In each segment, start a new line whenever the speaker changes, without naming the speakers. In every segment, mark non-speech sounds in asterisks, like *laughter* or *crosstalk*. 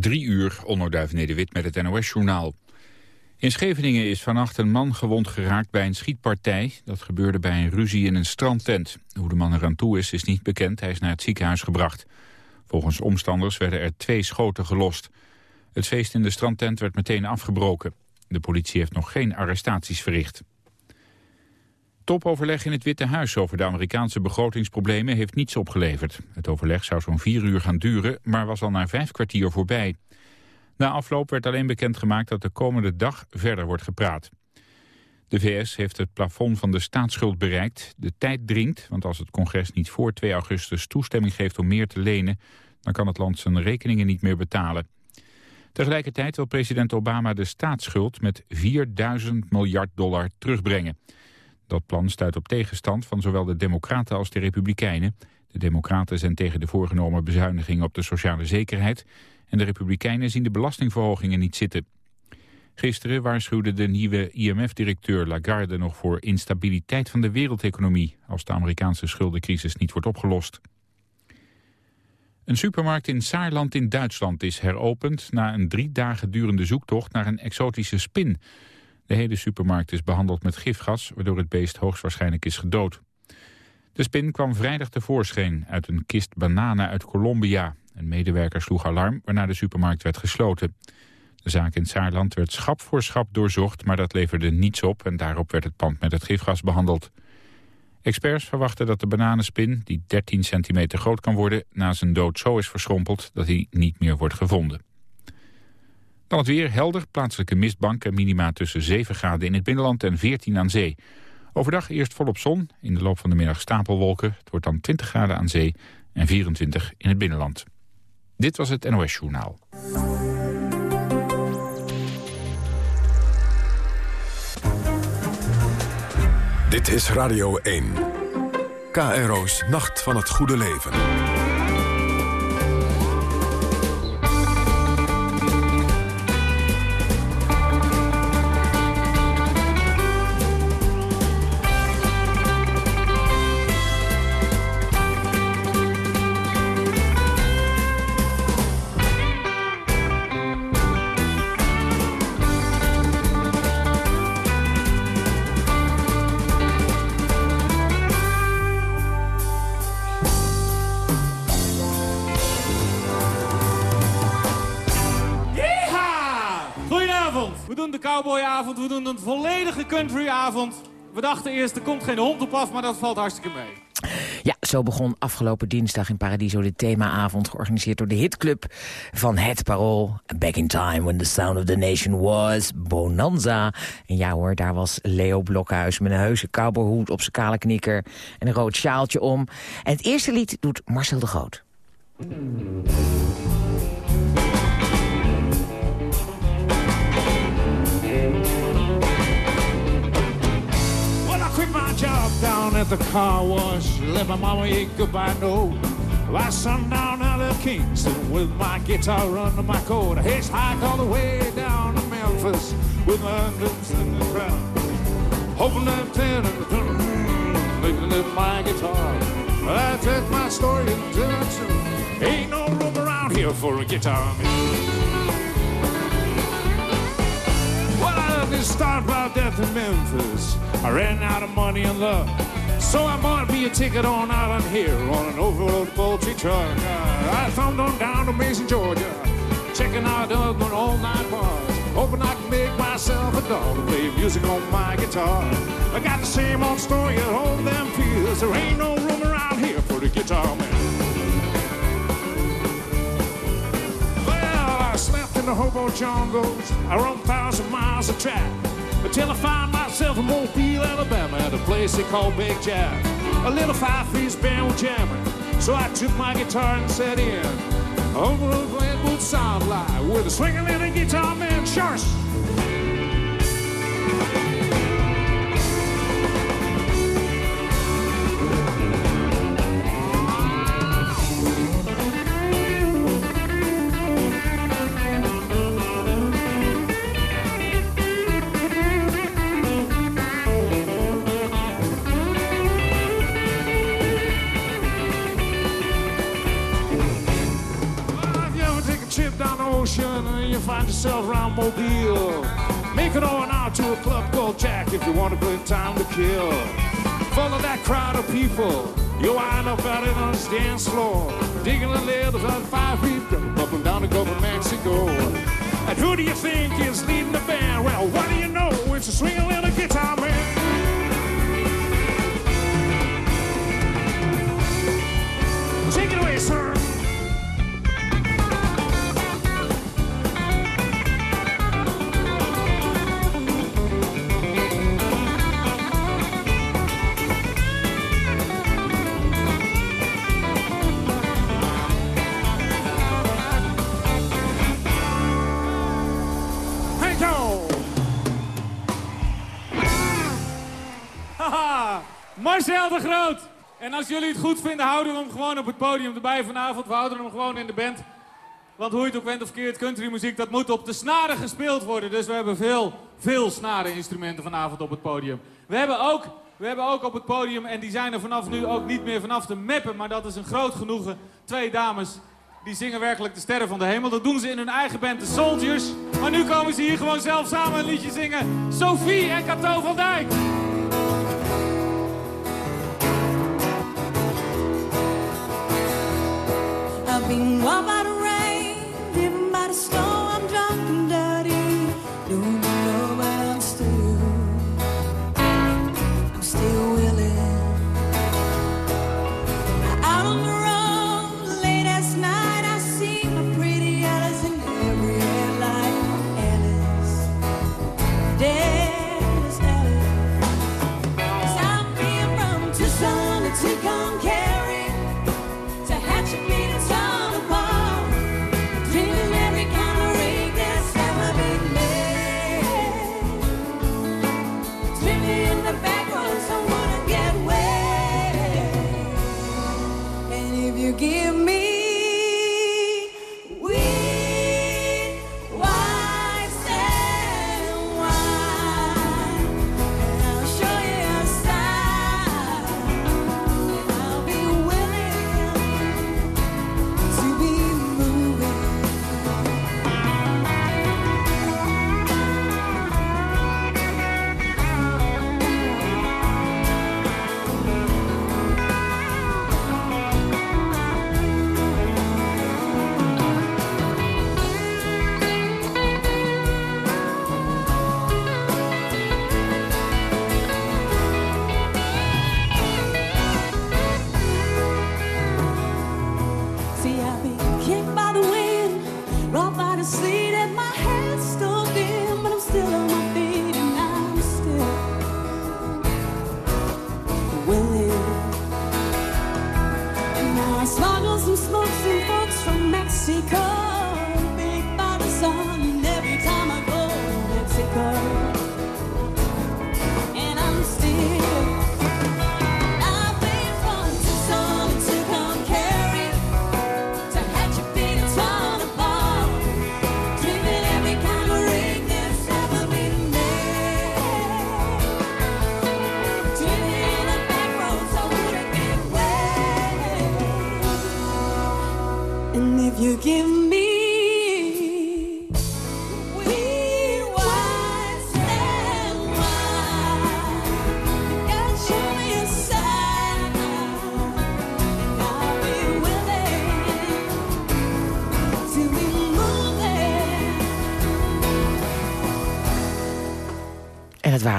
Drie uur, onderduif Nederwit met het NOS-journaal. In Scheveningen is vannacht een man gewond geraakt bij een schietpartij. Dat gebeurde bij een ruzie in een strandtent. Hoe de man eraan toe is, is niet bekend. Hij is naar het ziekenhuis gebracht. Volgens omstanders werden er twee schoten gelost. Het feest in de strandtent werd meteen afgebroken. De politie heeft nog geen arrestaties verricht. Topoverleg in het Witte Huis over de Amerikaanse begrotingsproblemen heeft niets opgeleverd. Het overleg zou zo'n vier uur gaan duren, maar was al na vijf kwartier voorbij. Na afloop werd alleen bekendgemaakt dat de komende dag verder wordt gepraat. De VS heeft het plafond van de staatsschuld bereikt. De tijd dringt, want als het congres niet voor 2 augustus toestemming geeft om meer te lenen, dan kan het land zijn rekeningen niet meer betalen. Tegelijkertijd wil president Obama de staatsschuld met 4000 miljard dollar terugbrengen. Dat plan stuit op tegenstand van zowel de Democraten als de Republikeinen. De Democraten zijn tegen de voorgenomen bezuinigingen op de sociale zekerheid... en de Republikeinen zien de belastingverhogingen niet zitten. Gisteren waarschuwde de nieuwe IMF-directeur Lagarde nog voor instabiliteit van de wereldeconomie... als de Amerikaanse schuldencrisis niet wordt opgelost. Een supermarkt in Saarland in Duitsland is heropend... na een drie dagen durende zoektocht naar een exotische spin... De hele supermarkt is behandeld met gifgas, waardoor het beest hoogstwaarschijnlijk is gedood. De spin kwam vrijdag tevoorschijn uit een kist bananen uit Colombia. Een medewerker sloeg alarm, waarna de supermarkt werd gesloten. De zaak in Saarland werd schap voor schap doorzocht, maar dat leverde niets op... en daarop werd het pand met het gifgas behandeld. Experts verwachten dat de bananenspin, die 13 centimeter groot kan worden... na zijn dood zo is verschrompeld dat hij niet meer wordt gevonden. Dan het weer helder, plaatselijke mistbank en minima tussen 7 graden in het binnenland en 14 aan zee. Overdag eerst volop zon, in de loop van de middag stapelwolken. Het wordt dan 20 graden aan zee en 24 in het binnenland. Dit was het NOS Journaal.
Dit is Radio 1. KRO's Nacht van het Goede Leven.
We dachten eerst, er komt geen hond op af, maar dat valt hartstikke mee.
Ja, zo begon afgelopen dinsdag in Paradiso de themaavond... georganiseerd door de hitclub van Het Parool. Back in time when the sound of the nation was Bonanza. En ja hoor, daar was Leo Blokhuis met een heuse cowboyhoed op zijn kale knikker... en een rood sjaaltje om. En het eerste lied doet Marcel de Groot.
At the car wash. Let my mama a goodbye note. I sundown out of Kingston with my guitar under my coat. I hitchhiked all the way down to Memphis with my unders in the crowd. Hoping that ten and making it my guitar. I take my story into the. Ain't no room around here for a guitar man. to start about death in Memphis. I ran out of money and love. So I bought me a ticket on island here on an overload poultry truck. Uh, I thumbed on down to Mason, Georgia, checking out Dublin all night bars. Hoping I can make myself a dollar to play music on my guitar. I got the same old story at home, them fears. There ain't no room around here for the guitar man. Well, I slept in the hobo jungles. I run thousand miles of track until I find myself in Mobile, Alabama, at a place they call Big Jack. A little five-piece band was jamming, so I took my guitar and set in. Over the Glenwood sound line with a swinging little guitar man, Sharks. Yourself around Mobile. Make it on out to a club called Jack if you want a good time to kill. Follow that crowd of people. You wind up out on the dance floor, digging the leather about five feet, up and down the Gulf of Mexico. And who do you think is leading the band? Well, what do you know? It's a swinging little guitar man.
Marcel de Groot. En als jullie het goed vinden, houden we hem gewoon op het podium erbij vanavond. We houden hem gewoon in de band. Want hoe je het ook bent of keert, countrymuziek, dat moet op de snaren gespeeld worden. Dus we hebben veel, veel snareninstrumenten vanavond op het podium. We hebben, ook, we hebben ook op het podium, en die zijn er vanaf nu ook niet meer vanaf te meppen, maar dat is een groot genoegen. Twee dames, die zingen werkelijk de sterren van de hemel. Dat doen ze in hun eigen band, de Soldiers. Maar nu komen ze hier gewoon zelf samen een liedje zingen. Sophie en Cato van Dijk.
shopping, what about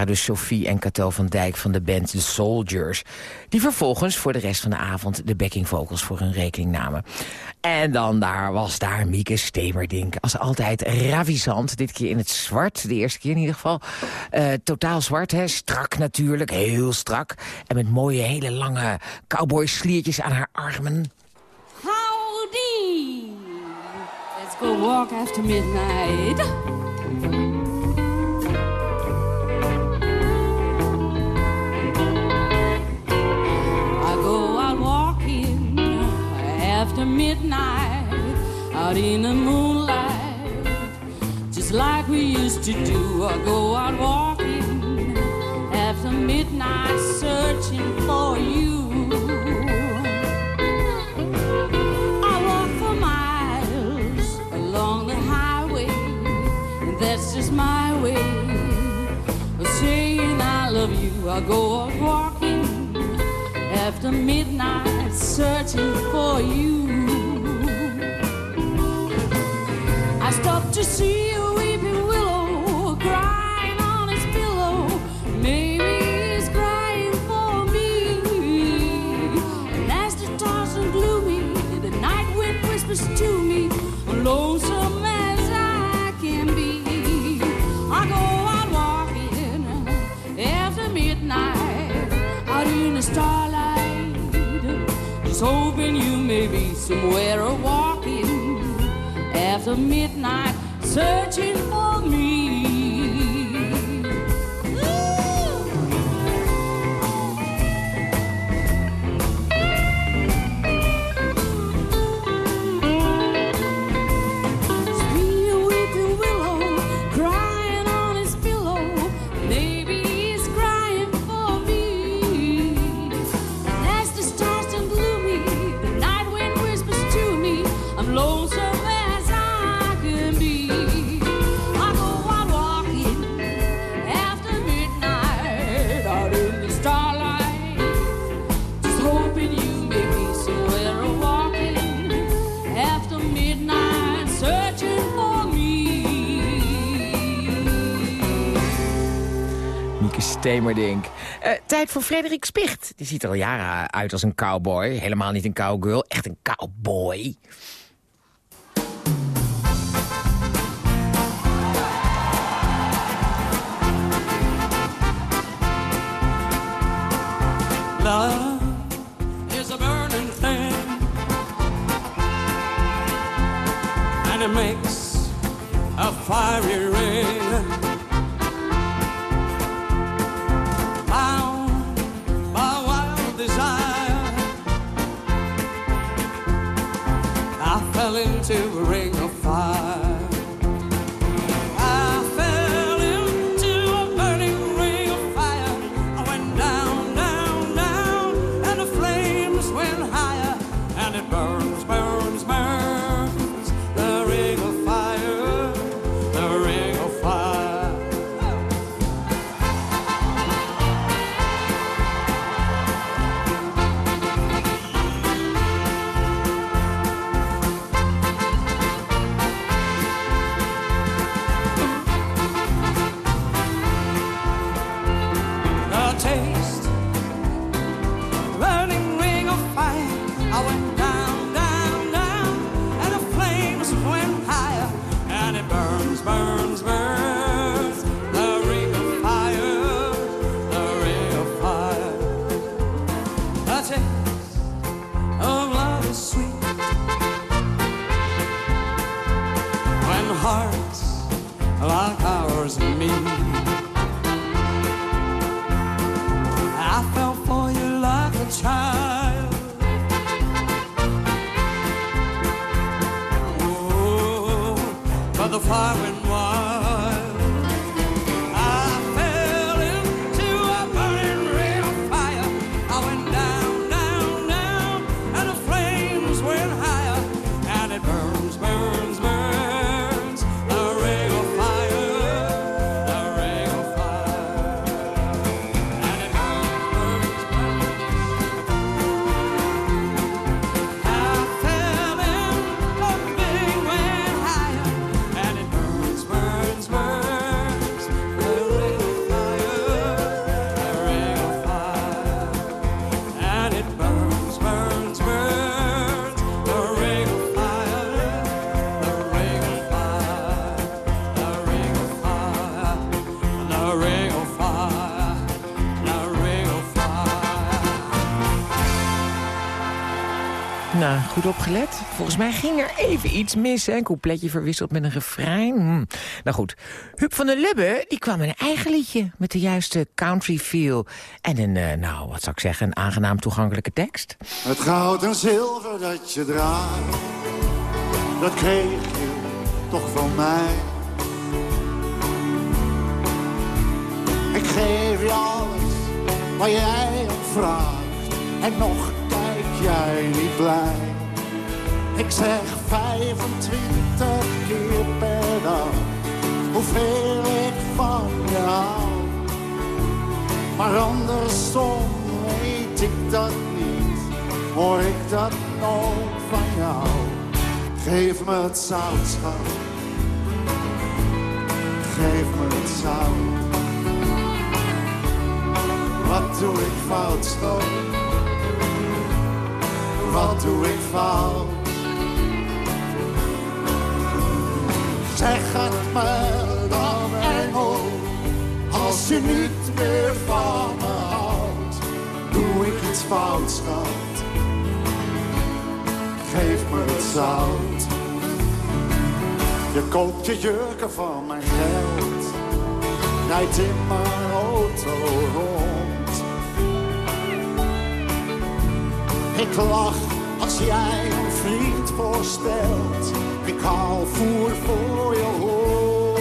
dus Sophie en Cato van Dijk van de band The Soldiers... die vervolgens voor de rest van de avond de backing vocals voor hun rekening namen. En dan daar was daar Mieke Stemerdink. Als altijd ravissant, dit keer in het zwart. De eerste keer in ieder geval. Eh, totaal zwart, hè? strak natuurlijk, heel strak. En met mooie, hele lange cowboy-sliertjes aan haar armen.
Howdy! Let's go walk after midnight. After midnight, out in the moonlight, just like we used to do. I go out walking after midnight, searching for you. I walk for miles along the highway, and that's just my way of saying I love you. I go out walking after midnight, searching for you. Stop to see a weeping willow crying on his pillow. Maybe he's crying for me. And as the stars are gloomy, the night wind whispers to me, lonesome as I can be. I go out walking after midnight, out in the starlight, just hoping you may be somewhere a walking after midnight, searching for
Eh, tijd voor Frederik Spicht. Die ziet er al jaren uit als een cowboy. Helemaal niet een cowgirl, echt een cowboy.
Love a burning thing, and it makes a fiery ring. to
raise. Goed opgelet. Volgens mij ging er even iets mis. Hè? Een coupletje verwisseld met een refrein. Hm. Nou goed, Huub van der Lubbe die kwam met een eigen liedje... met de juiste country feel. En een, eh, nou, wat zou ik zeggen, een aangenaam toegankelijke tekst.
Het goud en zilver dat je draagt, dat kreeg je toch van mij. Ik geef je alles waar jij om vraagt, en nog jij niet blij. Ik zeg 25 keer per dag, hoeveel ik van je hou. Maar andersom weet ik dat niet, hoor ik dat nooit van jou. Geef me het zout, schat. Geef me het zout. Wat doe ik fout, schat? Wat doe ik fout? Zeg het me dan, engel, als je niet meer van me houdt. Doe ik iets fout, schat? Geef me het zout. Je koopt je jurken van mijn geld. Rijdt in mijn auto. Ik lach als jij een vriend voorstelt. Ik haal voer voor je hond.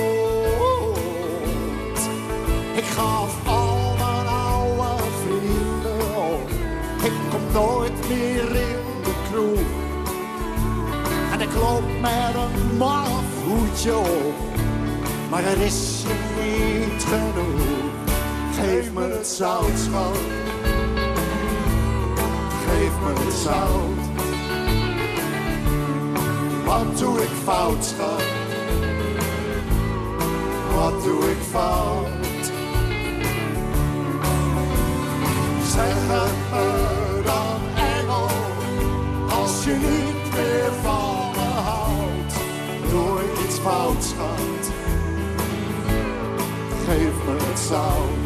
Ik gaf al mijn oude vrienden op. Ik kom nooit meer in de kroeg. En ik loop met een maf hoedje op. Maar er is niet genoeg. Geef me het zout, schat. Geef me het zout. Wat doe ik fout, schat? Wat doe ik fout? Zeg het me dan, engel, als je niet meer van me houdt. Doe iets fout, schat? Geef me het zout.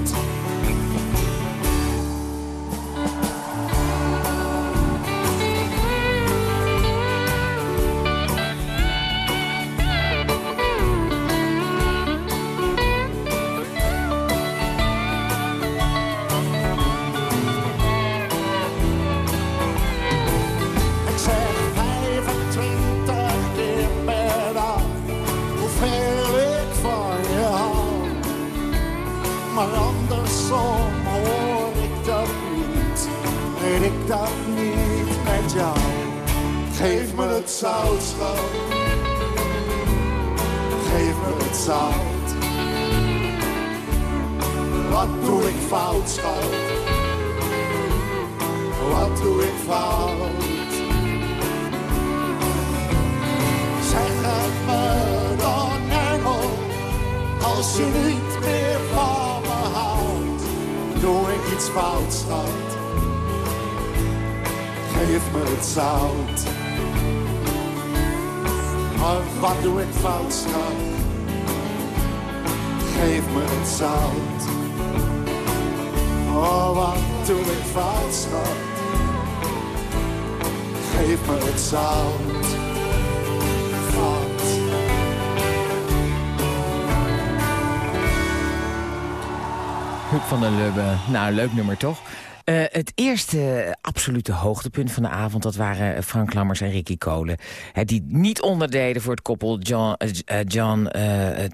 Van
der Lubbe. Nou, leuk nummer toch? Eh, het eerste absolute hoogtepunt van de avond... dat waren Frank Lammers en Ricky Kolen. Hè, die niet onderdeden voor het koppel John... eh, eh, John eh, eh,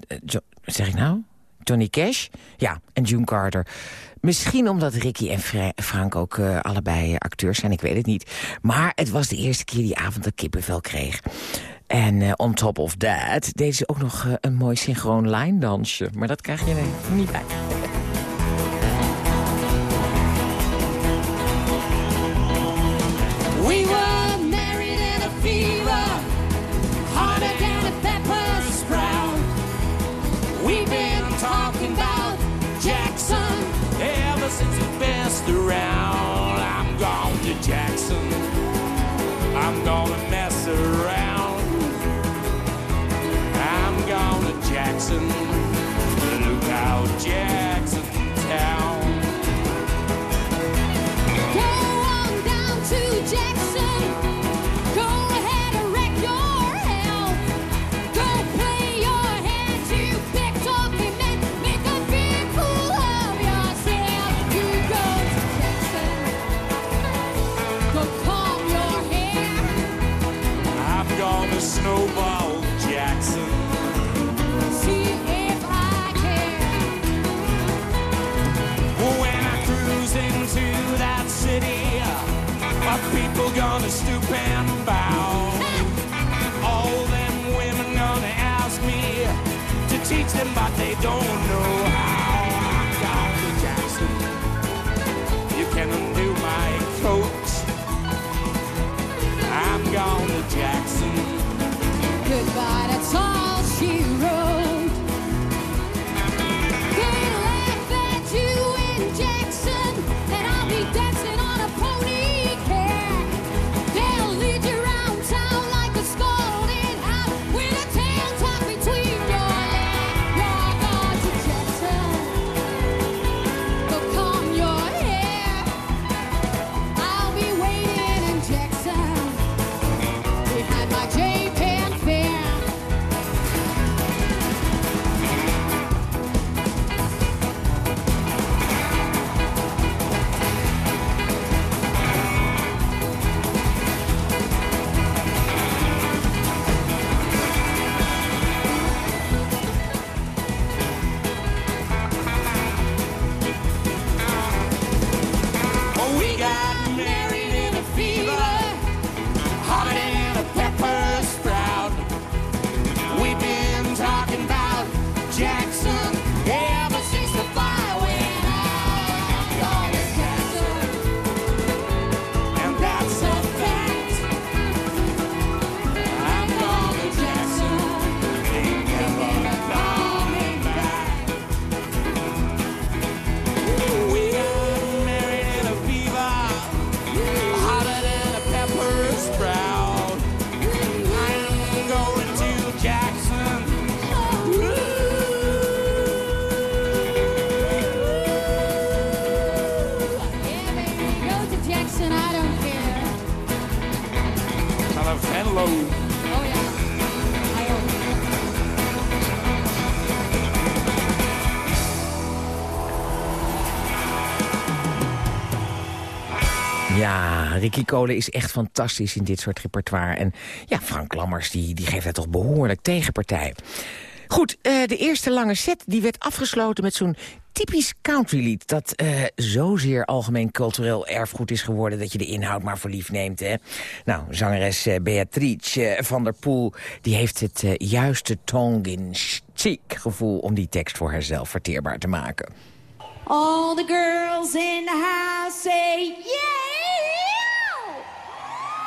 zeg ik nou? Johnny Cash? Ja, en June Carter. Misschien omdat Ricky en Fra- Frank ook eh, allebei acteurs zijn, ik weet het niet. Maar het was de eerste keer die avond dat kippenvel kreeg. En eh, on top of that deden ze ook nog eh, een mooi synchroon line dansje. Maar dat krijg je niet bij.
Since people gonna stoop and bow. All them women gonna ask me to teach
them, but they don't know.
Ricky Kolen is echt fantastisch in dit soort repertoire. En ja, Frank Lammers die, die geeft daar toch behoorlijk tegenpartij. Goed, eh, de eerste lange set die werd afgesloten met zo'n typisch countrylied... dat uh, zozeer algemeen cultureel erfgoed is geworden... dat je de inhoud maar voor lief neemt. Hè? Nou, zangeres eh, Beatrice van der Poel... die heeft het juiste Tongan chic gevoel... om die tekst voor haarzelf verteerbaar te maken.
All the girls in the house say yeah!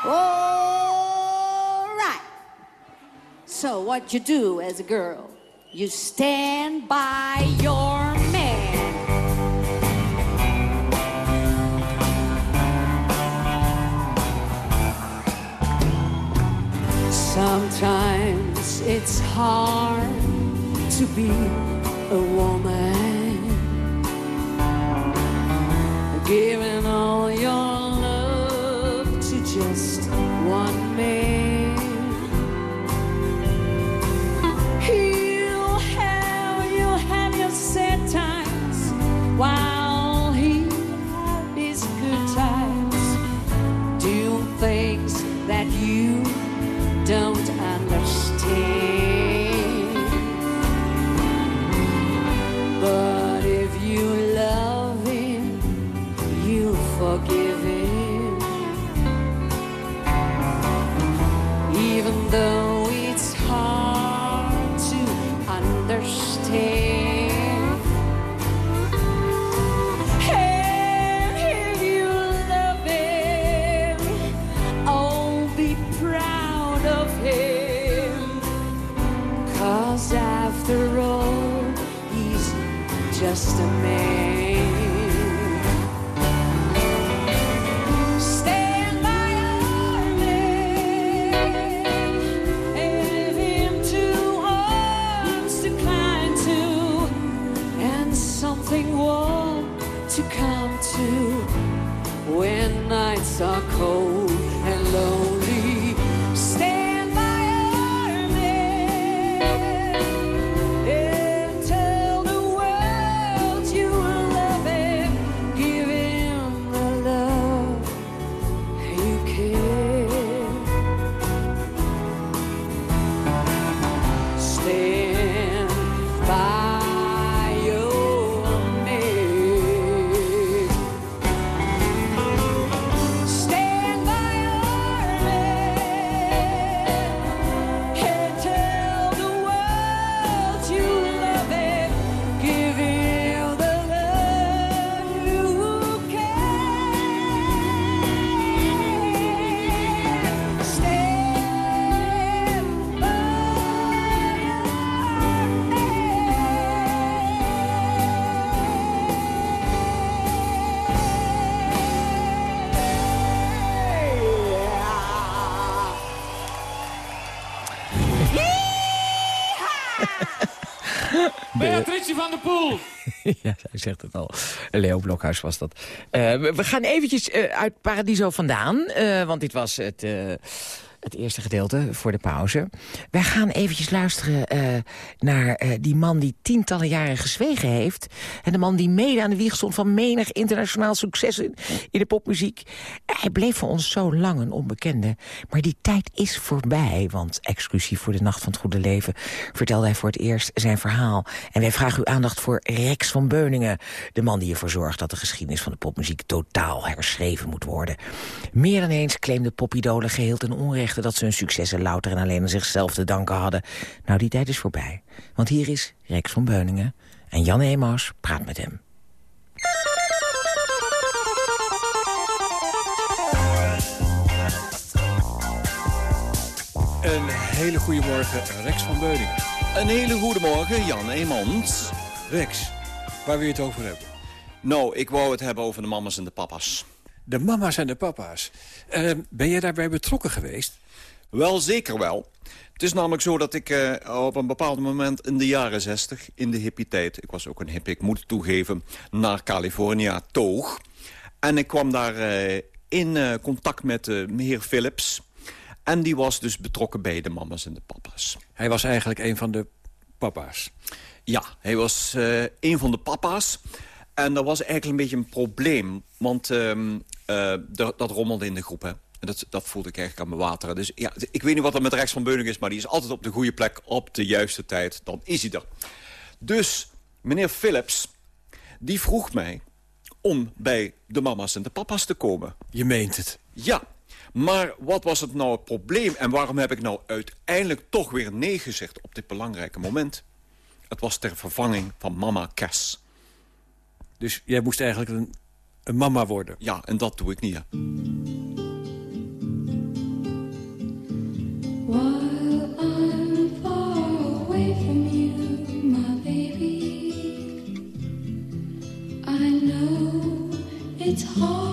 All right.
So what you do as a girl, you stand by your man. Sometimes it's hard to be a woman, giving all your just one man. It's are cold. *laughs*
ja, hij zegt het al. Leo Blokhuis was dat. Eh, we, gaan eventjes eh, uit Paradiso vandaan. eh, want dit was het, het eerste gedeelte voor de pauze. Wij gaan eventjes luisteren eh, naar eh, die man die tientallen jaren gezwegen heeft. En de man die mede aan de wieg stond van menig internationaal succes in, de popmuziek. Hij bleef voor ons zo lang een onbekende. Maar die tijd is voorbij, want exclusief voor de Nacht van het Goede Leven... vertelde hij voor het eerst zijn verhaal. En wij vragen uw aandacht voor Rex van Beuningen. De man die ervoor zorgt dat de geschiedenis van de popmuziek totaal herschreven moet worden. Meer dan eens claimde popidolen geheel ten dat ze hun successen louter en alleen aan zichzelf te danken hadden. Nou, die tijd is voorbij. Want hier is Rex van Beuningen. En Jan Emaus praat met hem.
Een hele goede morgen, Rex van Beuningen.
Een hele goede morgen, Jan Eemans.
Rex, waar wil je het over hebben?
Nou, ik wou het hebben over de mama's en de papa's.
De mama's en de papa's. Eh, ben jij daarbij betrokken geweest?
Wel, zeker wel. Het is namelijk zo dat ik eh, op een bepaald moment in de jaren zestig... in de hippie-tijd, ik was ook een hippie, ik moet het toegeven... naar California toog. En ik kwam daar eh, in contact met de meneer Phillips... En die was dus betrokken bij de mama's en de papa's.
Hij was eigenlijk een van de papa's.
Ja, hij was een van de papa's. En dat was eigenlijk een beetje een probleem. Want ehm, eh, dat, dat rommelde in de groep, hè. En dat, dat voelde ik eigenlijk aan mijn wateren. Dus ja, ik weet niet wat er met Rex van Beuning is... maar die is altijd op de goede plek, op de juiste tijd. Dan is hij er. Dus meneer Phillips, die vroeg mij om bij de mama's en de papa's te komen.
Je meent het.
Ja, maar wat was het nou het probleem... en waarom heb ik nou uiteindelijk toch weer nee gezegd op dit belangrijke moment? Het was ter vervanging van mama Cass.
Dus jij moest eigenlijk een, een mama worden.
Ja, en dat doe ik niet, hè.
While I'm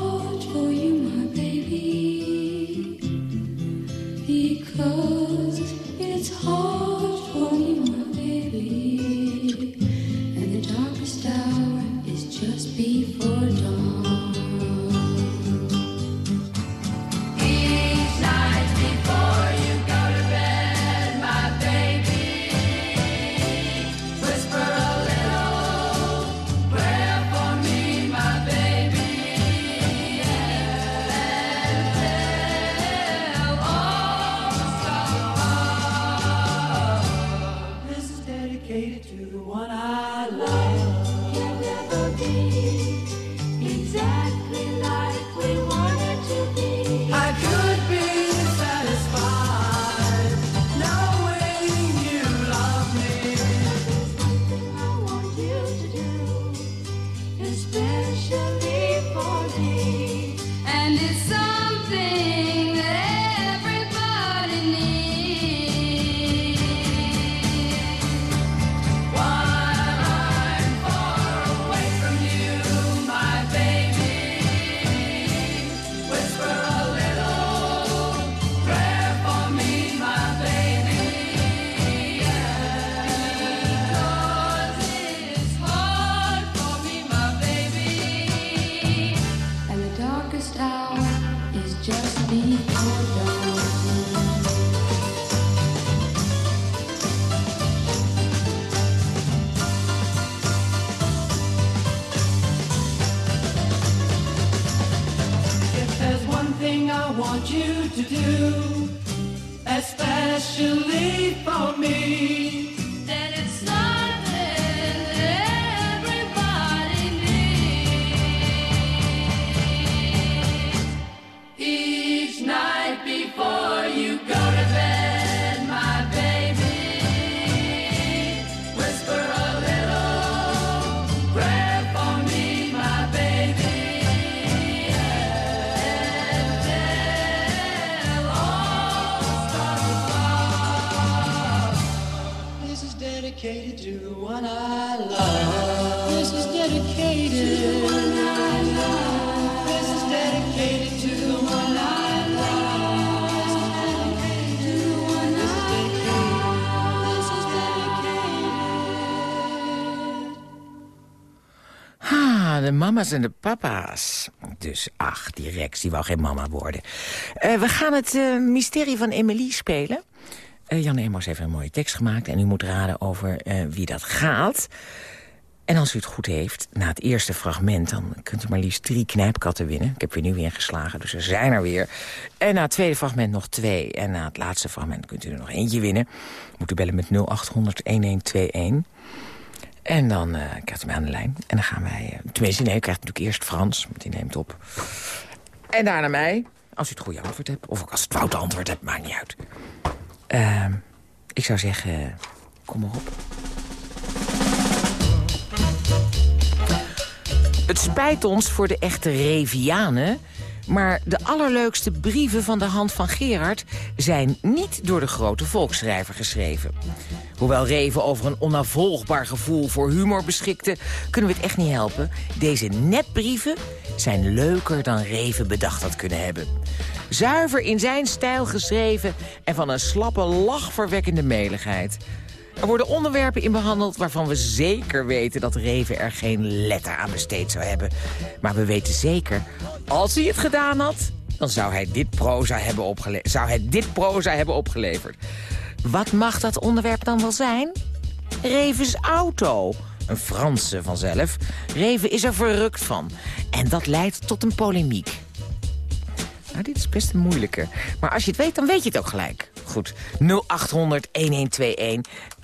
mama's en de papa's. Dus ach, die Rex, die wou geen mama worden. Eh, we gaan het eh, mysterie van Emily spelen. Eh Jan Emos heeft een mooie tekst gemaakt... en u moet raden over wie dat gaat. En als u het goed heeft, na het eerste fragment... dan kunt u maar liefst drie knijpkatten winnen. Ik heb weer nu weer geslagen, dus er zijn er weer. En na het tweede fragment nog twee. En na het laatste fragment kunt u er nog eentje winnen. Moet u bellen met 0800-1121. En dan eh, krijgt u mij aan de lijn. En dan gaan wij... eh, tenminste, nee, krijgt natuurlijk eerst Frans, want die neemt op. En daarna mij, als u het goede antwoord hebt. Of ook als het foute antwoord hebt, maakt niet uit. Ehm, ik zou zeggen, kom maar op. Het spijt ons voor de echte Revianen... maar de allerleukste brieven van de hand van Gerard... zijn niet door de grote volksschrijver geschreven. Hoewel Reven over een onafvolgbaar gevoel voor humor beschikte... kunnen we het echt niet helpen. Deze nepbrieven zijn leuker dan Reven bedacht had kunnen hebben. Zuiver in zijn stijl geschreven... en van een slappe, lachverwekkende meligheid... Er worden onderwerpen in behandeld waarvan we zeker weten dat Reven er geen letter aan besteed zou hebben. Maar we weten zeker, als hij het gedaan had, dan zou hij dit proza hebben, opgele zou hij dit proza hebben opgeleverd. Wat mag dat onderwerp dan wel zijn? Revens auto. Een Franse vanzelf. Reven is er verrukt van. En dat leidt tot een polemiek. Nou, dit is best een moeilijke. Maar als je het weet, dan weet je het ook gelijk. Goed, 0800-1121.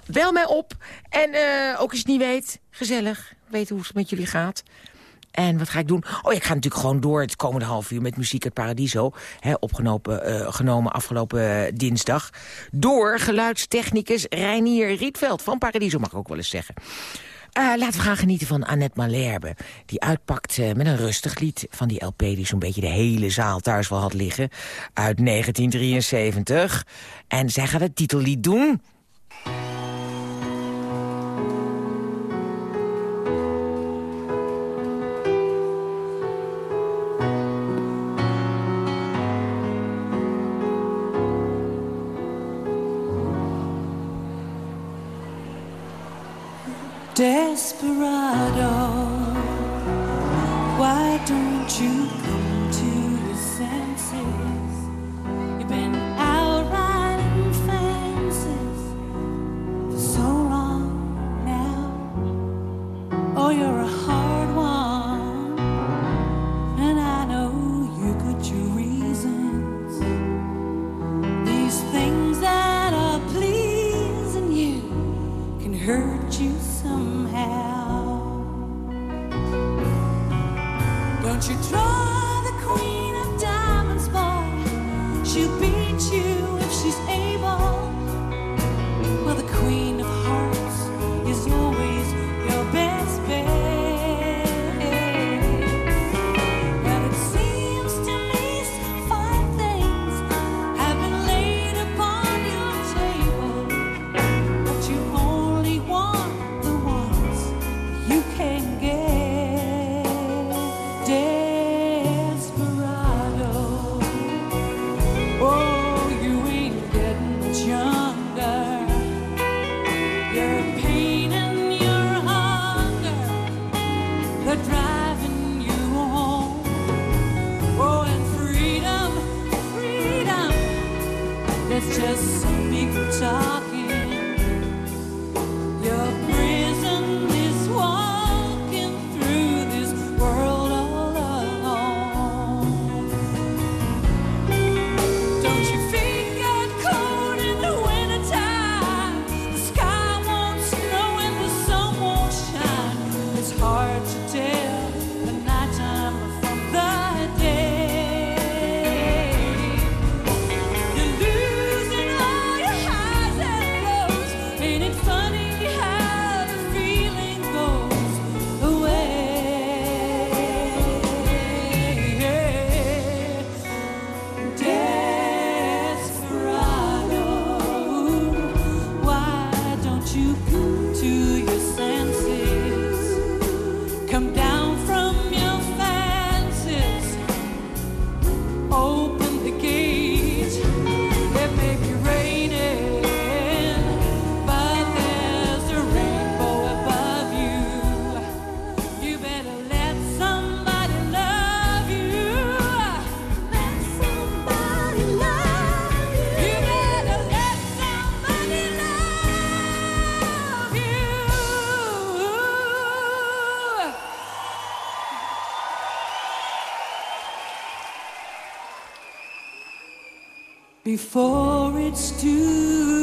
Bel mij op. En eh, ook als je het niet weet, gezellig. Weet hoe het met jullie gaat. En wat ga ik doen? Oh, ik ga natuurlijk gewoon door het komende half uur met Muziek uit Paradiso. Hè, opgenomen eh, genomen afgelopen eh, dinsdag. Door geluidstechnicus Reinier Rietveld van Paradiso, mag ik ook wel eens zeggen. Eh, laten we gaan genieten van Annette Malherbe. Die uitpakt met een rustig lied van die LP... die zo'n beetje de hele zaal thuis wel had liggen. Uit 1973. En zij gaat het titellied doen.
Desperado, why don't you come to your senses? You've been out riding fences for so long now. Oh, you're before it's too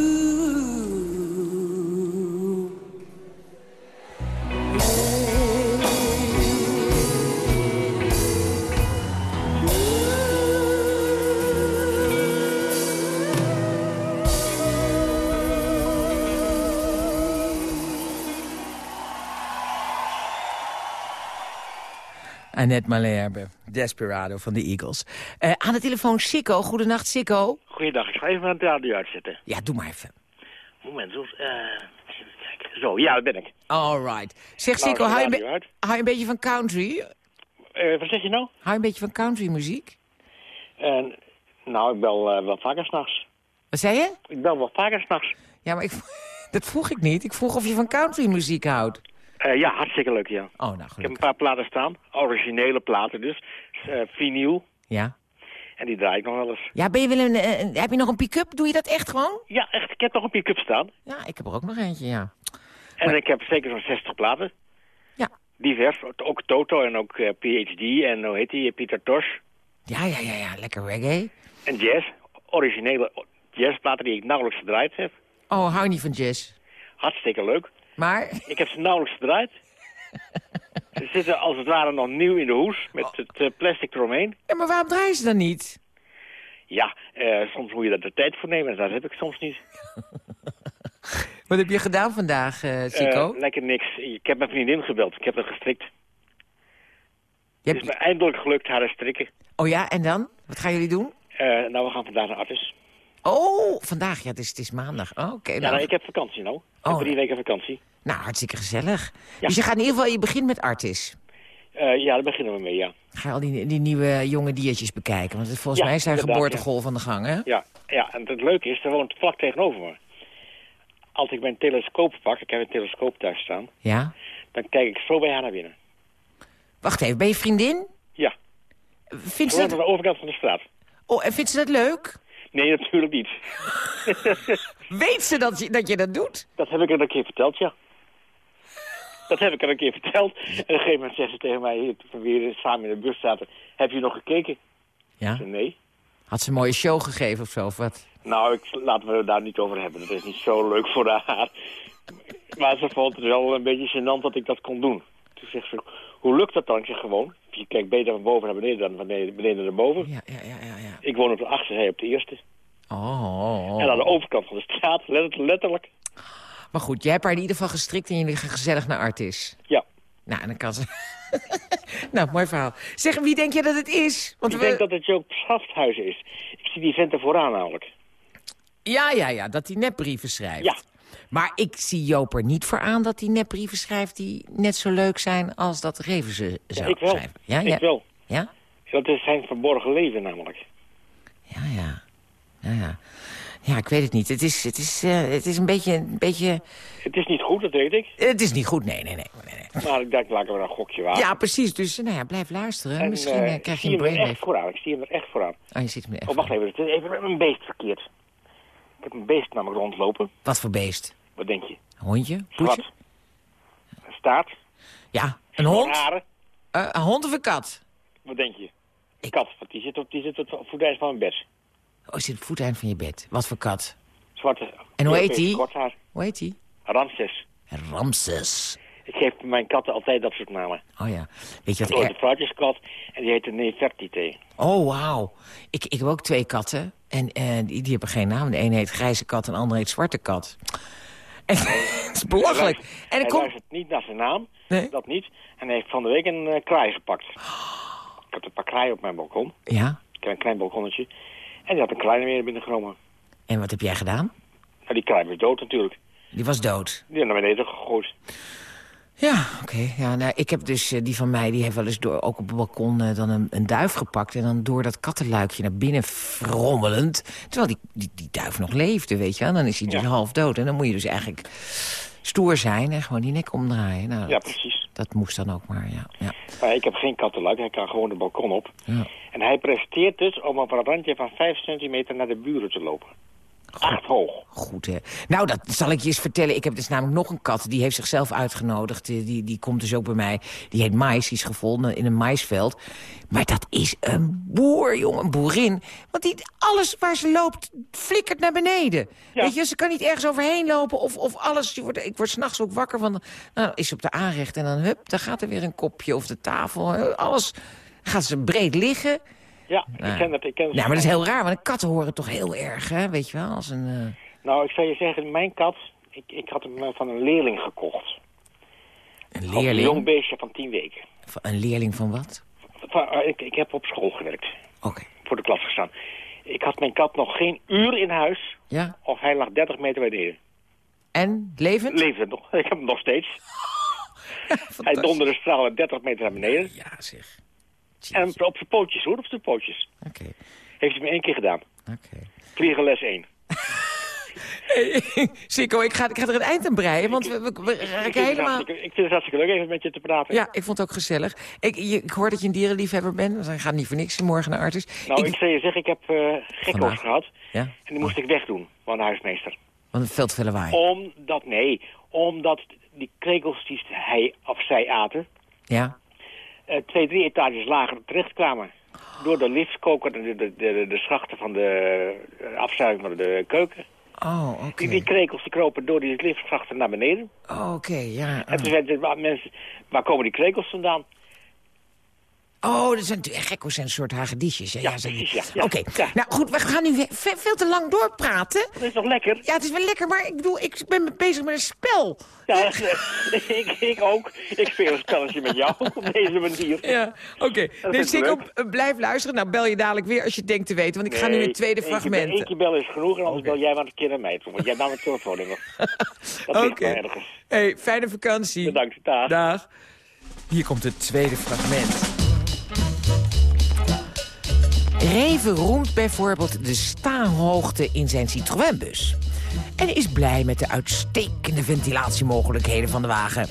Annette Malherbe, Desperado van de Eagles. Eh, aan de telefoon Sikko. Goedenacht, Sikko.
Goeiedag, ik ga even de radio uitzetten.
Ja, doe maar even.
Moment, zo, eh, even kijken. Zo, ja, dat ben ik.
All right. Zeg,
Nou,
Sikko, hou je, een hou je beetje van country?
Eh, wat zeg je nou?
Hou je een beetje van countrymuziek?
En, nou, ik bel eh, wel vaker s'nachts.
Wat zei je?
Ik bel wel vaker s'nachts.
Ja, maar ik, *laughs* dat vroeg ik niet. Ik vroeg of je van countrymuziek houdt.
Eh ja, hartstikke leuk, ja.
Oh, nou,
Ik heb een paar platen staan. Originele platen dus. eh vinyl.
Ja.
En die draai ik nog wel eens.
Ja, ben je wel een, heb je nog een pick-up? Doe je dat echt gewoon?
Ja, echt. Ik heb nog een pick-up staan.
Ja, ik heb er ook nog eentje, ja.
En ik heb zeker zo'n 60 platen.
Ja.
Divers. Ook Toto en ook eh, PhD en hoe heet die? Pieter Tosh.
Ja, ja, ja, ja. Lekker reggae.
En jazz. Originele jazzplaten die ik nauwelijks gedraaid heb.
Oh, hou je niet van jazz.
Hartstikke leuk.
Maar,
Ik heb ze nauwelijks gedraaid. *laughs* ze zitten als het ware nog nieuw in de hoes met het eh, plastic eromheen.
ja, maar waarom draaien ze dan niet?
Ja, eh, soms moet je daar de tijd voor nemen en dat heb ik soms niet. *laughs*
Wat heb je gedaan vandaag, eh?
Eh, lekker niks. Ik heb mijn vriendin gebeld. Ik heb haar gestrikt.
Je
Het is me eindelijk gelukt haar te strikken.
Oh ja, en dan? Wat gaan jullie doen?
Nou, we gaan vandaag naar Artis.
Oh, vandaag. Ja, het is, het is maandag. Oh, Oké,
Ja,
nou,
ik heb vakantie nou. Ik heb
Oh,
drie weken vakantie.
nou, hartstikke gezellig.
Ja.
Dus je gaat in ieder geval, je begint met Artis.
Eh, ja, daar beginnen we mee, ja.
Ga je al die, die nieuwe jonge diertjes bekijken? Want het- volgens
Ja,
mij is daar geboortegolf aan de gang, hè?
Ja, ja, en het leuke is, er woont vlak tegenover me. Als ik mijn telescoop pak, ik heb een telescoop thuis staan,
Ja?
dan kijk ik zo bij haar naar binnen.
Wacht even, ben je vriendin?
Ja,
Vindt ze
gewoon aan
dat...
de overkant van de straat.
Oh, en vindt ze dat leuk?
Nee, natuurlijk niet. *laughs*
Weet ze dat je dat, je dat doet?
Dat heb ik haar een keer verteld, ja. Dat heb ik haar een keer verteld. En op een gegeven moment zegt ze tegen mij, hier, toen we weer samen in de bus zaten, heb je nog gekeken?
Ja?
Zei, nee.
Had ze een mooie show gegeven of zo, of wat?
Nou, ik, laten we het daar niet over hebben. Dat is niet zo leuk voor haar. Maar ze vond het wel een beetje gênant dat ik dat kon doen. Toen zegt ze, hoe lukt dat dan? Ik zeg gewoon, je kijkt beter van boven naar beneden dan van beneden, naar boven.
Ja, ja, ja, ja.
Ik woon op de achterste, hij op de eerste.
Oh.
En aan de overkant van de straat, let- letterlijk.
Maar goed, jij hebt haar in ieder geval gestrikt en jullie gaan gezellig naar Artis.
Ja.
Nou, en dan kan ze... *laughs* nou, mooi verhaal. Zeg, wie denk je dat het is? Want
ik
we-
denk dat het Joop Schafthuizen is. Ik zie die vent er vooraan namelijk.
Ja, ja, ja, dat hij nepbrieven schrijft.
Ja.
Maar ik zie Joop er niet voor aan dat hij nepbrieven schrijft... die net zo leuk zijn als dat Reven ze zou
ik wel.
schrijven. Ja, ja.
Ik wel.
Ja?
Dat is zijn verborgen leven namelijk.
Ja, ja. Ja, ja. Ja, ik weet het niet. Het is, het is, eh, het is een beetje... Een beetje
Het is niet goed, dat weet ik.
het is niet goed, nee, nee, nee. nee, nee.
Maar ik denk, laten we een gokje wagen.
Ja, precies. Dus nou ja, blijf luisteren.
En,
Misschien
eh,
eh, krijg
ik
je
zie
een
hem er echt
brainwave.
vooraan. Ik zie hem er echt vooraan.
Oh, je ziet hem echt
Oh, wacht even. Het is even een beest verkeerd. Ik heb een beest namelijk rondlopen.
Wat voor beest?
Wat denk je?
Hondje? Poesje?
Zwart. Een staart.
Ja, een hond? Eh, een hond of een kat?
Wat denk je? Een kat, want die zit op, die zit op het voetijs van een bed.
Oh, zit op het voeteind van je bed. Wat voor kat?
Zwarte.
En hoe heet die?
Kort haar.
Hoe heet die?
Ramses.
Ramses.
Ik geef mijn katten altijd dat soort namen.
Oh ja. Weet je
Ik
wat
heb
er...
de vrouwtjeskat en die heette Nefertiti.
Oh, wauw. Ik, ik heb ook twee katten. En eh, die, die hebben geen naam. De ene heet grijze kat en de andere heet zwarte kat. En, *laughs* het is belachelijk.
Hij luistert,
En
hij
ik kom...
luistert niet naar zijn naam.
Nee?
Dat niet. En hij heeft van de week een eh, kraai gepakt. Ik had een paar kraaien op mijn balkon.
Ja?
Ik heb een klein balkonnetje. En die had een kleine meer binnengenomen.
En wat heb jij gedaan?
Nou, die kraai was dood natuurlijk.
Die was dood.
Die had naar beneden gegooid.
Ja, oké. Ja, nou, ik heb dus, eh, die van mij, die heeft wel eens door, ook op het balkon eh, dan een, een duif gepakt. En dan door dat kattenluikje naar binnen frommelend. Terwijl die, die, die duif nog leefde, weet je wel. Dan is hij dus
Ja.
half dood. En dan moet je dus eigenlijk stoer zijn en gewoon die nek omdraaien. Nou,
Ja, precies.
dat moest dan ook maar, ja. ja.
Maar ik heb geen kattenluik. Hij kan gewoon de balkon op.
ja.
En hij presteert dus om op een randje van 5 centimeter naar de buren te lopen. Acht hoog.
Goed, hè. Nou, dat zal ik je eens vertellen. Ik heb dus namelijk nog een kat, die heeft zichzelf uitgenodigd. Die, die, die komt dus ook bij mij. Die heet Mais, die is gevonden in een maisveld. Maar dat is een boer, jongen, een boerin. Want die, alles waar ze loopt, flikkert naar beneden. Weet je, ze kan niet ergens overheen lopen of, of alles. Je wordt, ik word s'nachts ook wakker van, nou, is ze op de aanrecht en dan, hup, dan gaat er weer een kopje of de tafel. Alles gaat ze breed liggen.
Ja,
Nou.
ik ken dat. Ik ken
Nou, maar dat is heel raar, want katten horen toch heel erg, hè? Weet je wel, als een... eh,
Nou, ik zou je zeggen, mijn kat, ik, ik had hem eh, van een leerling gekocht.
Een
Van Een jong
leerling?
beestje van tien weken.
Van- Een leerling van wat?
Van, eh, ik, ik heb op school gewerkt.
Oké.
Voor de klas gestaan. Ik had mijn kat nog geen uur in huis.
Ja.
Of hij lag 30 meter beneden.
En, levend?
Leefde nog. *laughs* Ik heb hem nog steeds. *laughs* hij donderde stralen 30 meter naar beneden.
Ja, zeg.
En op zijn pootjes hoor, op zijn pootjes.
Oké.
Heeft hij me één keer gedaan.
Oké.
Vliegenles 1. *laughs*
Sikko, ik ga, ik ga er een eind aan breien, want we, we,
Ik
raken helemaal...
ik vind het hartstikke leuk even met je te praten.
Ja, ik vond het ook gezellig. Ik, je, ik hoor dat je een dierenliefhebber bent, dus hij gaat niet voor niks morgen naar Artis.
Nou, ik, zou je zeggen, ik heb eh gekko's gehad.
Ja?
En die moest ik wegdoen van de huismeester.
Want het veld veel lawaai.
Omdat, nee, omdat die krekels die hij of zij aten...
Ja?
Eh, twee, drie etages lager terechtkwamen. Door de liftkoker de, de, de, de schachten van de eh, afzuiging van de keuken.
Oh, oké.
Die, die krekels die kropen door die liftschachten naar beneden.
Oh, Oké, ja.
En toen zeiden ze, mensen, waar komen die krekels vandaan?
Oh, dat zijn natuurlijk- gekko's zijn een soort hagedisjes. Ja, ja,
precies, ja, ja.
Oké, nou goed, we gaan nu ve- veel te lang doorpraten.
Dat is toch lekker?
Ja, het is wel lekker, maar ik bedoel, ik ben bezig met een spel.
Ja, *laughs* ik, ik ook. Ik speel een spelletje met jou *laughs* op deze manier.
Ja, oké.
Is
Sikko,
leuk.
eh, blijf luisteren. Nou, bel je dadelijk weer als je het denkt te weten, want ik ga nu een tweede fragment.
Eén keer bellen is genoeg en anders bel jij maar een keer naar mij toe. Want jij nam mijn telefoon in. Dat ligt
Oké.
ergens.
Hey, fijne vakantie.
Bedankt, dag.
Dag. Hier komt het tweede fragment. Reven roemt bijvoorbeeld de staanhoogte in zijn Citroënbus. En is blij met de uitstekende ventilatiemogelijkheden van de wagen.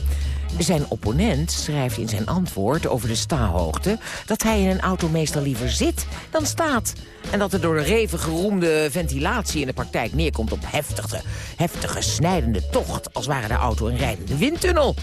Zijn opponent schrijft in zijn antwoord over de staanhoogte... dat hij in een auto meestal liever zit dan staat. En dat er door de reven geroemde ventilatie in de praktijk neerkomt op heftige, heftige snijdende tocht... als ware de auto een rijdende windtunnel.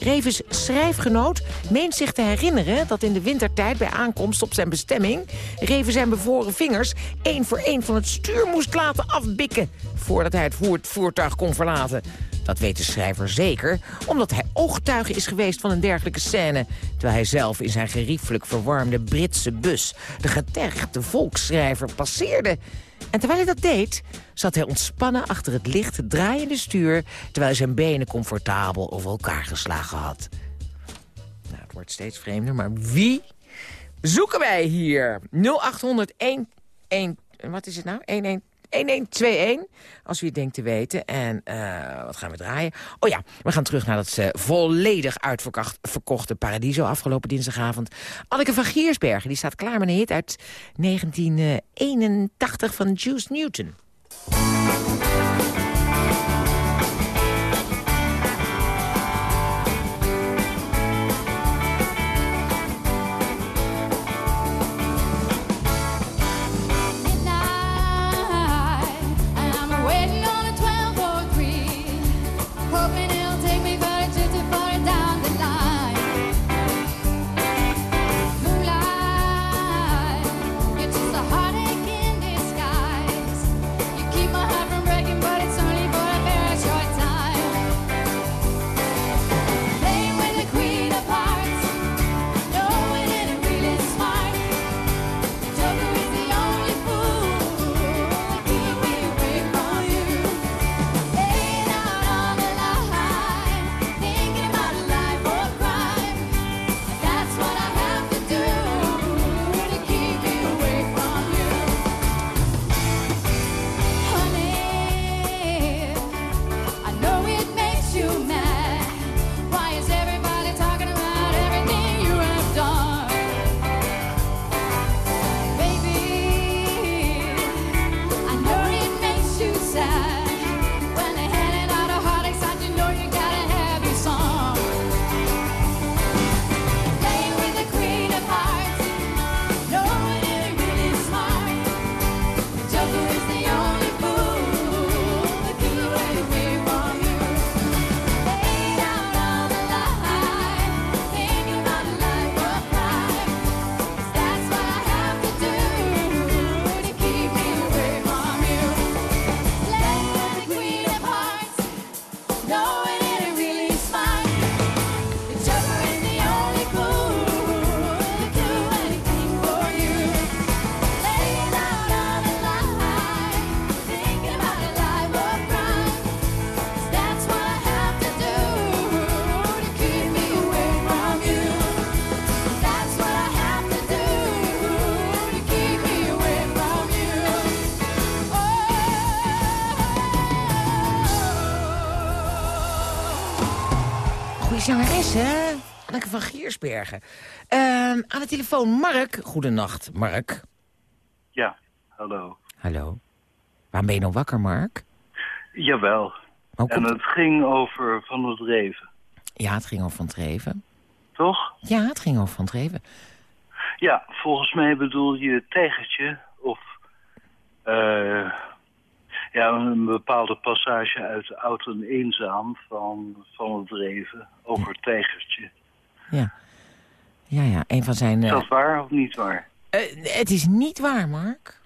Revens schrijfgenoot meent zich te herinneren dat in de wintertijd bij aankomst op zijn bestemming... Reven zijn bevoren vingers één voor één van het stuur moest laten afbikken... voordat hij het voert- voertuig kon verlaten. Dat weet de schrijver zeker, omdat hij oogtuige is geweest van een dergelijke scène... terwijl hij zelf in zijn geriefelijk verwarmde Britse bus... de getergde volksschrijver passeerde... En terwijl hij dat deed, zat hij ontspannen achter het licht draaiende stuur... terwijl hij zijn benen comfortabel over elkaar geslagen had. Wordt steeds vreemder, maar wie zoeken wij hier? 0800 11 wat is het nou? 11 1121, als u het denkt te weten. En eh, wat gaan we draaien? Oh ja, we gaan terug naar dat eh, volledig uitverkochte Paradiso afgelopen dinsdagavond. Anneke van Giersbergen, die staat klaar met een hit uit 1981 van Juice Newton. Hè? Anneke van Giersbergen. Ehm, aan de telefoon Mark. Goedenacht, Mark.
Ja, hallo.
Hallo. Waarom ben je nog wakker, Mark?
Jawel.
Hoe
En het ging over Van het Reven,
Ja, het ging over Van Treven.
toch?
Ja, het ging over Van Treven.
Ja, volgens mij bedoel je Tijgertje of eh, ja, een bepaalde passage uit Oud en Eenzaam van Van het Reven over Tijgertje.
Ja. Ja, ja, een van zijn...
Is
eh,
dat waar of niet waar?
eh, het is niet waar, Mark.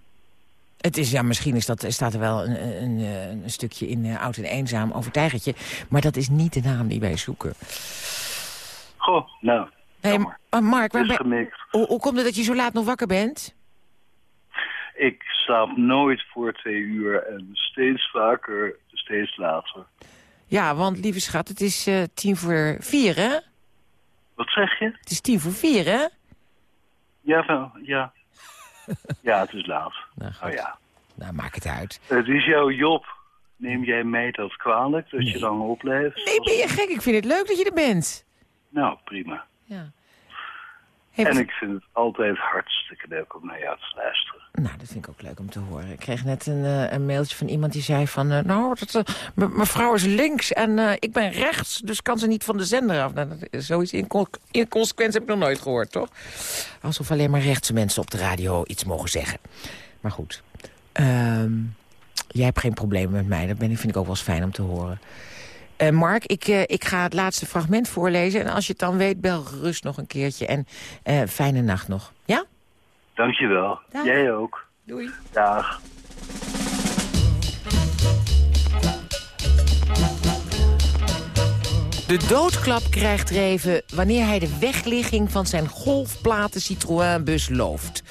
Het is, ja, misschien is dat, staat er wel een, een, een, stukje in eh, Oud en Eenzaam over Tijgertje. Maar dat is niet de naam die wij zoeken.
Goh, nou,
Hey, maar Mark, waar ben- hoe, hoe komt het dat je zo laat nog wakker bent?
Ik slaap nooit voor twee uur en steeds vaker, steeds later.
Ja, want lieve schat, het is eh, tien voor vier, hè?
Wat zeg je?
Het is tien voor vier, hè?
Ja, wel, *laughs* ja. ja, het is laat.
Nou,
oh ja.
Nou, maak het uit.
Het is jouw job. Neem jij mij dat kwalijk, dat je lang opleeft?
Nee, ben je gek? Ik vind het leuk dat je er bent.
Nou, prima.
Ja.
En ik vind het altijd hartstikke leuk om naar jou te luisteren.
Nou, dat vind ik ook leuk om te horen. Ik kreeg net een, eh, een mailtje van iemand die zei van... eh, nou, dat, eh, me- mevrouw is links en ik ben rechts, dus kan ze niet van de zender af. Nou, dat is zoiets inco- inconsequents heb ik nog nooit gehoord, toch? Alsof alleen maar rechtse mensen op de radio iets mogen zeggen. Maar goed. Ehm, jij hebt geen problemen met mij. Dat ben, ik- vind ik ook wel eens fijn om te horen. Eh, Mark, ik, eh, ik ga het laatste fragment voorlezen. En als je het dan weet, bel gerust nog een keertje. En eh, fijne nacht nog. Ja?
Dankjewel.
Dag.
Jij ook.
Doei.
Dag.
De doodklap krijgt Reven wanneer hij de wegligging van zijn golfplaten Citroën-bus looft.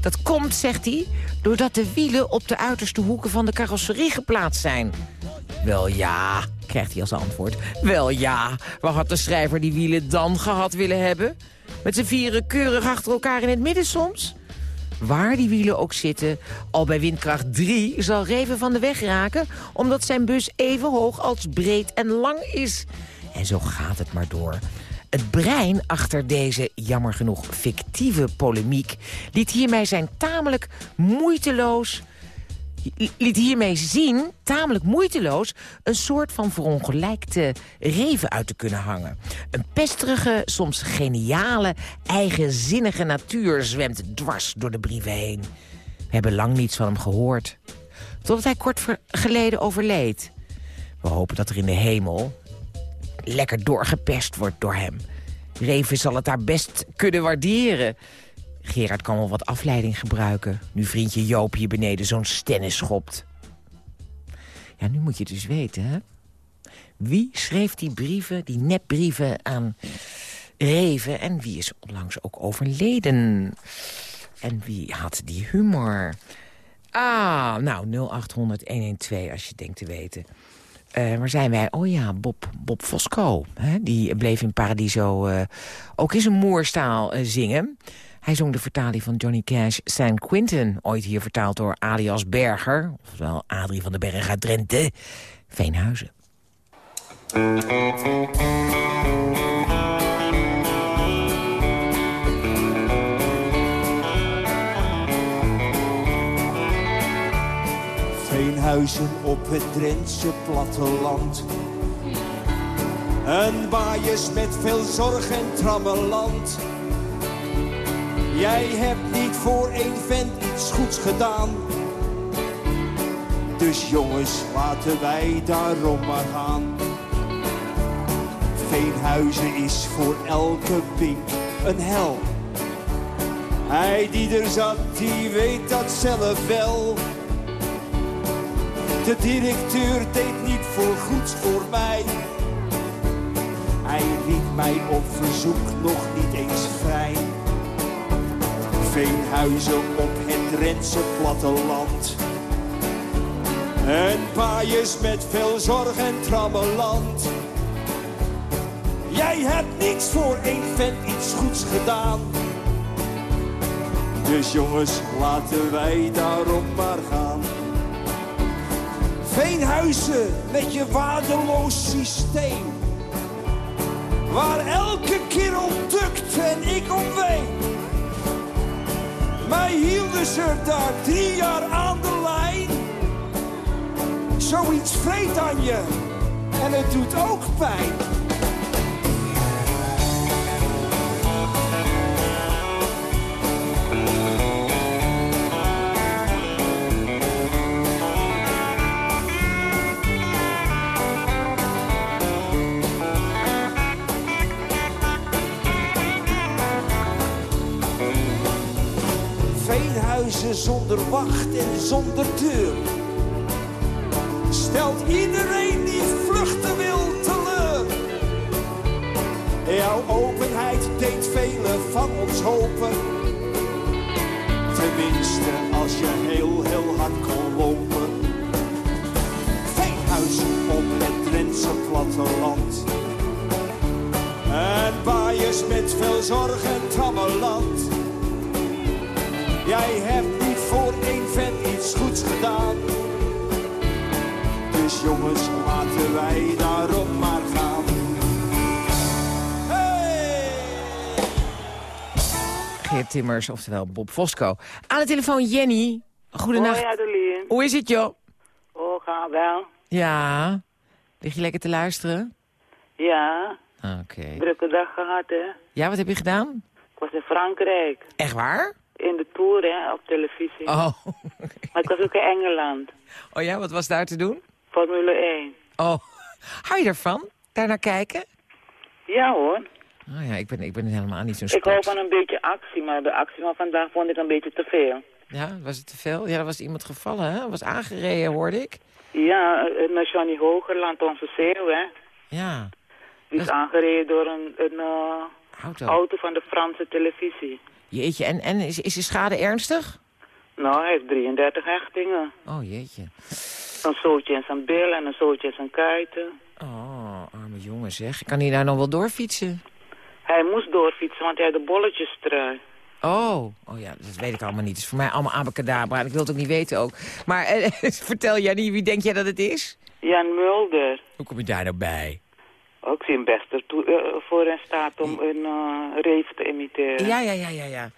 Dat komt, zegt hij, doordat de wielen op de uiterste hoeken van de carrosserie geplaatst zijn. Wel ja, krijgt hij als antwoord. Wel ja, waar had de schrijver die wielen dan gehad willen hebben? Met z'n vieren keurig achter elkaar in het midden soms? Waar die wielen ook zitten, al bij windkracht 3 zal Reven van de weg raken... omdat zijn bus even hoog als breed en lang is. En zo gaat het maar door. Het brein achter deze, jammer genoeg, fictieve polemiek... liet hiermee zijn tamelijk moeiteloos liet hiermee zien, tamelijk moeiteloos... een soort van verongelijkte reven uit te kunnen hangen. Een pesterige, soms geniale, eigenzinnige natuur zwemt dwars door de brieven heen. We hebben lang niets van hem gehoord. Totdat hij kort geleden overleed. We hopen dat er in de hemel lekker doorgepest wordt door hem. Reven zal het daar best kunnen waarderen. Gerard kan wel wat afleiding gebruiken... nu vriendje Joop hier beneden zo'n stennis schopt. Ja, nu moet je dus weten, hè? Wie schreef die brieven, die nepbrieven aan Reven... en wie is onlangs ook overleden? En wie had die humor? Ah, nou, 0800-112 als je denkt te weten. Eh, waar zijn wij? Oh ja, Bob, Bob Fosco. Hè? Die bleef in Paradiso eh, ook in zijn moerstaal eh, zingen. Hij zong de vertaling van Johnny Cash San Quentin. Ooit hier vertaald door alias Berger. Oftewel Adrie van den Berg uit Drenthe. Veenhuizen.
Veenhuizen op het Drentse platteland. Een baaiers met veel zorg en trammeland. Jij hebt niet voor één vent iets goeds gedaan. Dus jongens, laten wij daarom maar gaan. Veenhuizen is voor elke pink een hel. Hij die er zat, die weet dat zelf wel. De directeur deed niet voor goeds voor mij. mij op verzoek nog niet eens fijn. Veenhuizen op het Drentse platteland. En paaiers met veel zorg en trammeland. Jij hebt niets voor één vent iets goeds gedaan. Dus jongens, laten wij daarom maar gaan. Veenhuizen met je waardeloos systeem. Waar elke kerel dukt en ik om Mij hielden ze daar drie jaar aan de lijn. Zoiets vreet aan je en het doet ook pijn. Zonder wacht en zonder deur. Stelt iedereen die vluchten wil teleur. Jouw openheid deed velen van ons hopen. Tenminste, als je heel, heel hard kon lopen. Veenhuizen op het Drentse platteland. En baaiers met veel zorg en trammeland. Jij hebt goeds gedaan. Dus jongens, laten wij daarom maar gaan.
Geert Timmers, oftewel Bob Fosco. Aan de telefoon Jenny. Goedenacht.
Hoi Adeline.
Hoe is het, joh?
Oh, ga wel.
Ja. Lig je lekker te luisteren?
Ja,
Oké.
drukke dag gehad, hè.
Ja, wat heb je gedaan?
Ik was in Frankrijk.
Echt waar?
In de Tour, hè, op televisie.
Oh.
Maar ik was ook in Engeland.
Oh ja, wat was daar te doen?
Formule 1.
Oh. Hou je ervan? Daar naar kijken?
Ja hoor.
Oh ja, ik ben, ik ben helemaal niet zo'n
Ik hou
sport.
van een beetje actie, maar de actie van vandaag vond ik een beetje te veel.
Ja, was het te veel? Ja, er was iemand gevallen, hè? Was aangereden, hoorde ik.
Ja, eh, met Johnny Hogerland, onze zeeuw, hè.
Ja.
Die is aangereden door een, een eh,
Auto.
auto van de Franse televisie.
Jeetje, en, en is, is de schade ernstig?
Nou, hij heeft 33 hechtingen.
Oh, jeetje.
Een zootje in zijn bil en een zootje in zijn kuiten.
Oh, arme jongen zeg. Kan hij daar nog wel doorfietsen?
Hij moest doorfietsen, want hij had de bolletjestrui.
Oh, oh ja, dat weet ik allemaal niet. Het is voor mij allemaal abacadabra. en Ik wil het ook niet weten ook. Maar *laughs* eh, vertel Jannie, wie denk jij dat het is?
Jan Mulder.
Hoe kom je daar nou bij?
Ook ik zie hem best ertoe, eh, voor in staat om een uh, reef te imiteren.
Ja, ja, ja, ja, ja.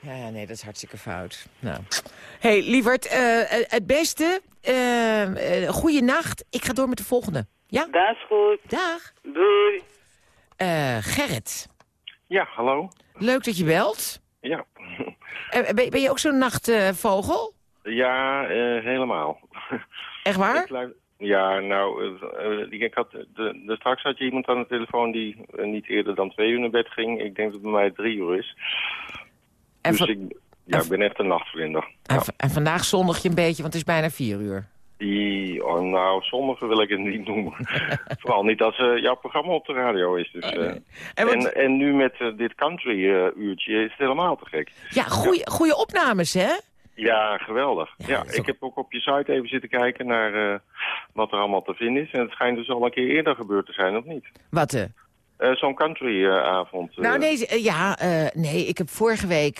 Ja, ja, nee, dat is hartstikke fout. Nou. hey, lieverd, eh, het beste. Uh, uh, goeie nacht. Ik ga door met de volgende. Ja?
Dat is goed.
Dag.
Doei.
Uh, Gerrit.
Ja, hallo.
Leuk dat je belt.
Ja.
Uh, *laughs* ben, ben, je ook zo'n nachtvogel?
ja, uh, helemaal.
Echt waar?
Ik ja, nou, uh, ik had, de, de, straks had je iemand aan de telefoon die niet eerder dan twee uur naar bed ging. Ik denk dat het bij mij drie uur is.
En
dus ik, ja, ik ben echt een nachtvlinder.
En,
ja.
en vandaag zondag je een beetje, want het is bijna vier uur.
Die, oh, nou, zondag wil ik het niet noemen. *laughs* Vooral niet als uh, jouw programma op de radio is. Dus, uh, en, en, en, nu met uh, dit country-uurtje is het helemaal te gek.
Ja, goeie, ja. goede opnames, hè?
Ja, geweldig. Ja, ja ik ook... heb ook op je site even zitten kijken naar wat er allemaal te vinden is. En het schijnt dus al een keer eerder gebeurd te zijn, of niet?
Wat, uh?
Uh, Zo'n countryavond. Uh,
nou, nee, uh, ja, nee, ik heb vorige week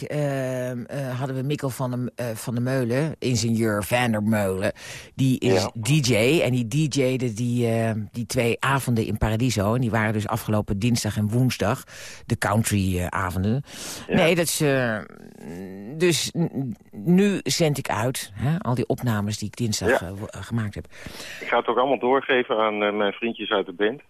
hadden we Mikkel van de, van de Meulen, ingenieur Van der Meulen. Die is ja. DJ en die DJ'de die, die twee avonden in Paradiso. En die waren dus afgelopen dinsdag en woensdag, de countryavonden. Ja. Nee, dat is... dus nu zend ik uit, hè, al die opnames die ik dinsdag ja. gemaakt heb.
Ik ga het ook allemaal doorgeven aan mijn vriendjes uit de band.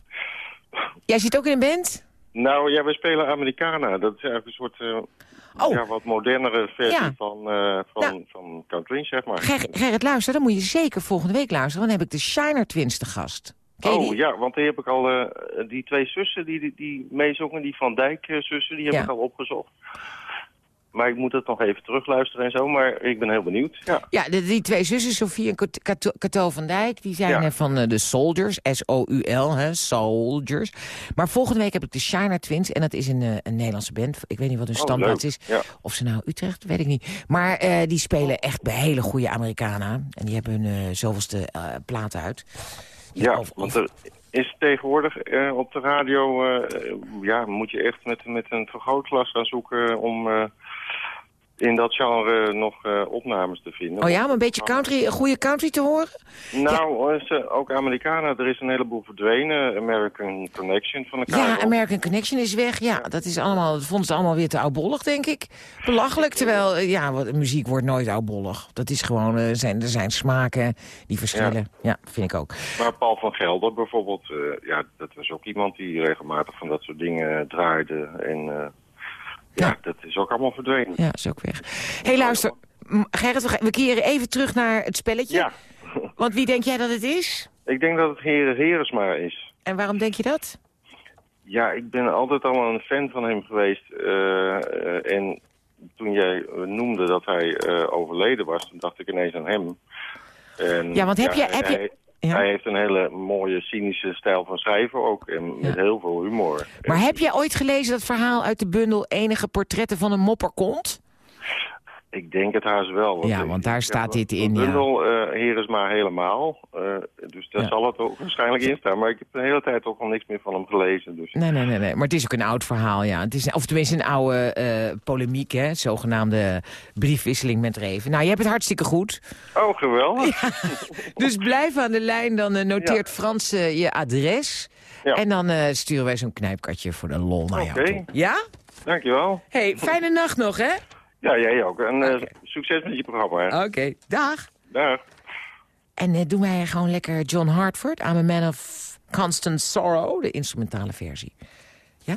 Jij zit ook in een band?
Nou ja, we spelen Americana. Dat is eigenlijk een soort uh, oh. ja, wat modernere versie ja. van, uh, van, nou, van country, zeg maar.
Ger Gerrit, luister, dan moet je zeker volgende week luisteren. Want dan heb ik de Shiner Twins te gast.
Oh ja, want die heb ik al, uh, die twee zussen die, die, die meezongen, die Van Dijk zussen, die heb ja. ik al opgezocht. Maar ik moet het nog even terugluisteren en zo. Maar ik ben heel benieuwd. Ja,
Ja, de, die twee zussen, Sofie en Cat- Cato, Cato van Dijk... die zijn
Ja.
eh, van eh, de Soldiers, S-O-U-L, hè, Soldiers. Maar volgende week heb ik de Shiner Twins... en dat is een, eh, een Nederlandse band. Ik weet niet wat hun
Oh,
standplaats
leuk.
is.
Ja.
Of ze nou Utrecht, weet ik niet. Maar eh, die spelen echt bij hele goede Amerikanen. En die hebben hun eh, zoveelste eh, plaat uit.
ja want er is tegenwoordig eh, op de radio... eh, ja, moet je echt met, met een vergrootglas gaan zoeken om... eh, in dat genre nog eh, opnames te vinden.
Oh ja, om een beetje country, een goede country te horen?
Nou, is, ook Amerikanen, er is een heleboel verdwenen. American Connection van de
Ja. American Connection is weg. Ja, dat is allemaal, dat vonden ze allemaal weer te oudbollig, denk ik. Belachelijk, terwijl, eh, ja, wat, muziek wordt nooit oudbollig. Dat is gewoon, eh, zijn, er zijn smaken die verschillen. Ja. vind ik ook.
Maar Paul van Gelder bijvoorbeeld, ja, dat was ook iemand die regelmatig van dat soort dingen draaide. En ja, dat is ook allemaal verdwenen.
Ja, is ook weg. Hé, hey, luister, Gerrit, we, keren even terug naar het spelletje.
Ja. *laughs*
Want wie denk jij dat het is?
Ik denk dat het Heren Heresma is.
En waarom denk je dat?
Ja, ik ben altijd al een fan van hem geweest. eh, en toen jij eh, noemde dat hij eh, overleden was, toen dacht ik ineens aan hem. En,
Ja, want heb je- heb je- Ja.
hij heeft een hele mooie, cynische stijl van schrijven ook. En met heel veel humor.
Maar heb jij ooit gelezen dat verhaal uit de bundel Enige Portretten van een Mopperkont?
Ik denk het haast wel.
Ja, want daar staat dit in, ja.
bundel eh Heresma helemaal. eh, dus daar
Ja.
zal het ook waarschijnlijk in staan. Maar ik heb de hele tijd ook al niks meer van hem gelezen. Dus.
Nee, nee, nee, nee. Maar het is ook een oud verhaal, ja. Het is, of tenminste een oude eh, polemiek, hè. Zogenaamde briefwisseling met Reven. Nou, je hebt het hartstikke goed.
Oh, geweldig. *laughs*
Dus blijf aan de lijn, dan noteert Frans je adres. En dan sturen wij zo'n knijpkatje voor de lol naar jou
Oké.
toe. Ja?
Dankjewel.
hey, fijne nacht nog, hè?
Ja, jij ook. En eh, succes met je programma.
Oké, dag.
Dag.
En eh, doen wij gewoon lekker John Hartford, I'm a Man of Constant Sorrow, de instrumentale versie. Ja?